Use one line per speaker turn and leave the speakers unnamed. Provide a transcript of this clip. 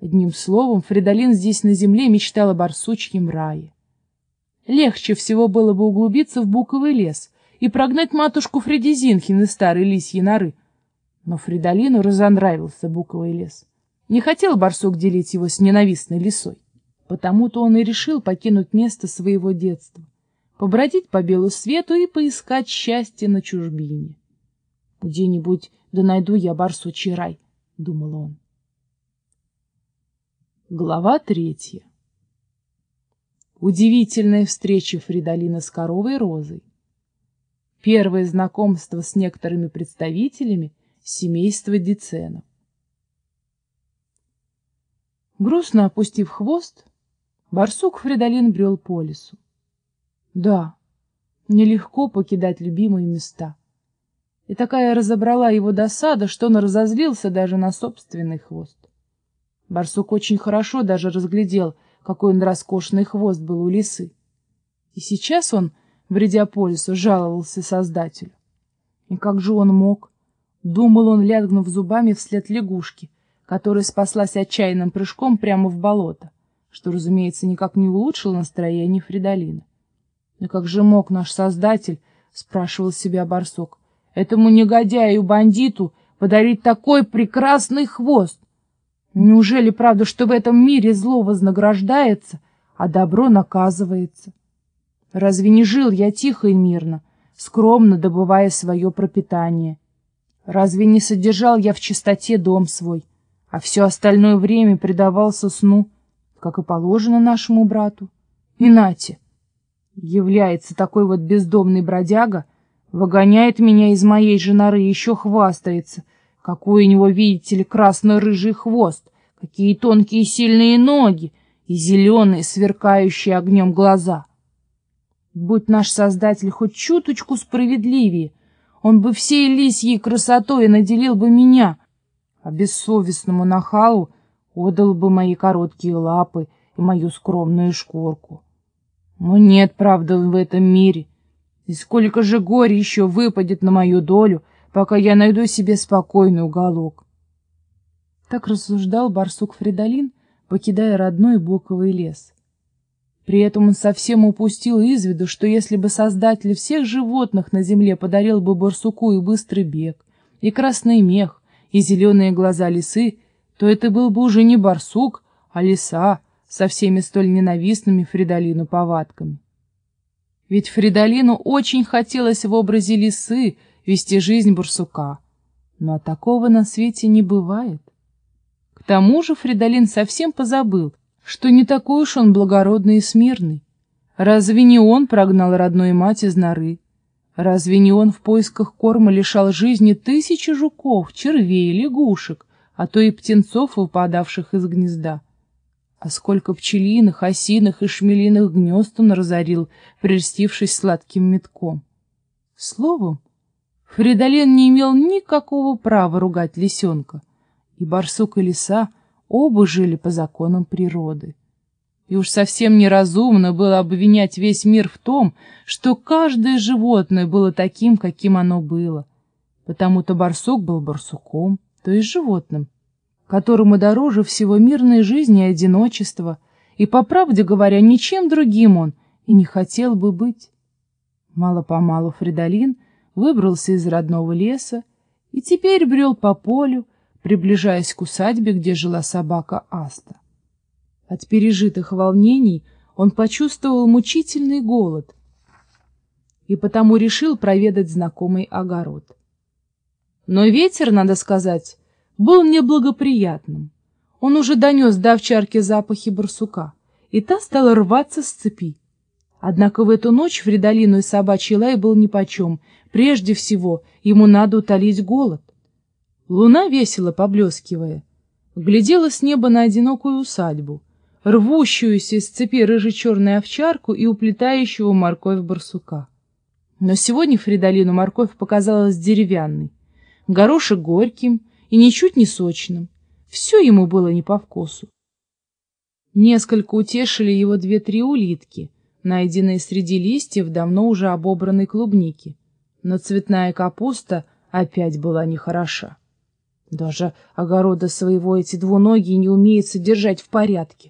Одним словом, Фридолин здесь на земле мечтал о барсучьем рае. Легче всего было бы углубиться в буковый лес и прогнать матушку Фредизинхин из старой лисьей норы. Но Фридолину разонравился буковый лес. Не хотел барсук делить его с ненавистной лисой. Потому-то он и решил покинуть место своего детства, побродить по белу свету и поискать счастье на чужбине. «Где-нибудь да найду я барсучий рай», — думал он. Глава третья. Удивительная встреча Фридолина с коровой Розой. Первое знакомство с некоторыми представителями семейства Диценов. Грустно опустив хвост, барсук Фридолин брел по лесу. Да, нелегко покидать любимые места. И такая разобрала его досада, что он разозлился даже на собственный хвост. Барсук очень хорошо даже разглядел, какой он роскошный хвост был у лисы. И сейчас он, вредя по жаловался Создателю. И как же он мог? Думал он, лязгнув зубами вслед лягушки, которая спаслась отчаянным прыжком прямо в болото, что, разумеется, никак не улучшило настроение Фридолина. И как же мог наш Создатель, спрашивал себя барсук, этому негодяю-бандиту подарить такой прекрасный хвост? Неужели правда, что в этом мире зло вознаграждается, а добро наказывается? Разве не жил я тихо и мирно, скромно добывая свое пропитание? Разве не содержал я в чистоте дом свой, а все остальное время предавался сну, как и положено нашему брату? И является такой вот бездомный бродяга, выгоняет меня из моей же норы еще хвастается — какой у него, видите ли, красно-рыжий хвост, какие тонкие сильные ноги и зеленые, сверкающие огнем глаза. Будь наш Создатель хоть чуточку справедливее, он бы всей лисьей красотой наделил бы меня, а бессовестному нахалу отдал бы мои короткие лапы и мою скромную шкурку. Но нет правды в этом мире, и сколько же горя еще выпадет на мою долю — пока я найду себе спокойный уголок. Так рассуждал барсук Фридолин, покидая родной боковый лес. При этом он совсем упустил из виду, что если бы создатель всех животных на земле подарил бы барсуку и быстрый бег, и красный мех, и зеленые глаза лисы, то это был бы уже не барсук, а лиса со всеми столь ненавистными Фридолину повадками. Ведь Фридолину очень хотелось в образе лисы вести жизнь барсука. Но такого на свете не бывает. К тому же Фридолин совсем позабыл, что не такой уж он благородный и смирный. Разве не он прогнал родную мать из норы? Разве не он в поисках корма лишал жизни тысячи жуков, червей, лягушек, а то и птенцов, выпадавших из гнезда? А сколько пчелиных, осиных и шмелиных гнезд он разорил, прельстившись сладким метком? Словом, Фридолин не имел никакого права ругать лисенка, и барсук и лиса оба жили по законам природы. И уж совсем неразумно было обвинять весь мир в том, что каждое животное было таким, каким оно было. Потому-то барсук был барсуком, то есть животным, которому дороже всего мирной жизни и одиночества, и, по правде говоря, ничем другим он и не хотел бы быть. Мало-помалу Фридолин — выбрался из родного леса и теперь брел по полю, приближаясь к усадьбе, где жила собака Аста. От пережитых волнений он почувствовал мучительный голод и потому решил проведать знакомый огород. Но ветер, надо сказать, был неблагоприятным. Он уже донес до овчарки запахи барсука, и та стала рваться с цепи. Однако в эту ночь Фридолину и собачий лай был нипочем. Прежде всего, ему надо утолить голод. Луна, весело поблескивая, глядела с неба на одинокую усадьбу, рвущуюся из цепи рыже-черную овчарку и уплетающего морковь барсука. Но сегодня Фридолину морковь показалась деревянной, горошек горьким и ничуть не сочным. Все ему было не по вкусу. Несколько утешили его две-три улитки — найденные среди листьев давно уже обобранной клубники. Но цветная капуста опять была нехороша. Даже огорода своего эти двуногие не умеют содержать в порядке.